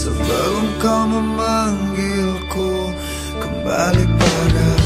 Sebelum kau memanggilku kembali padamu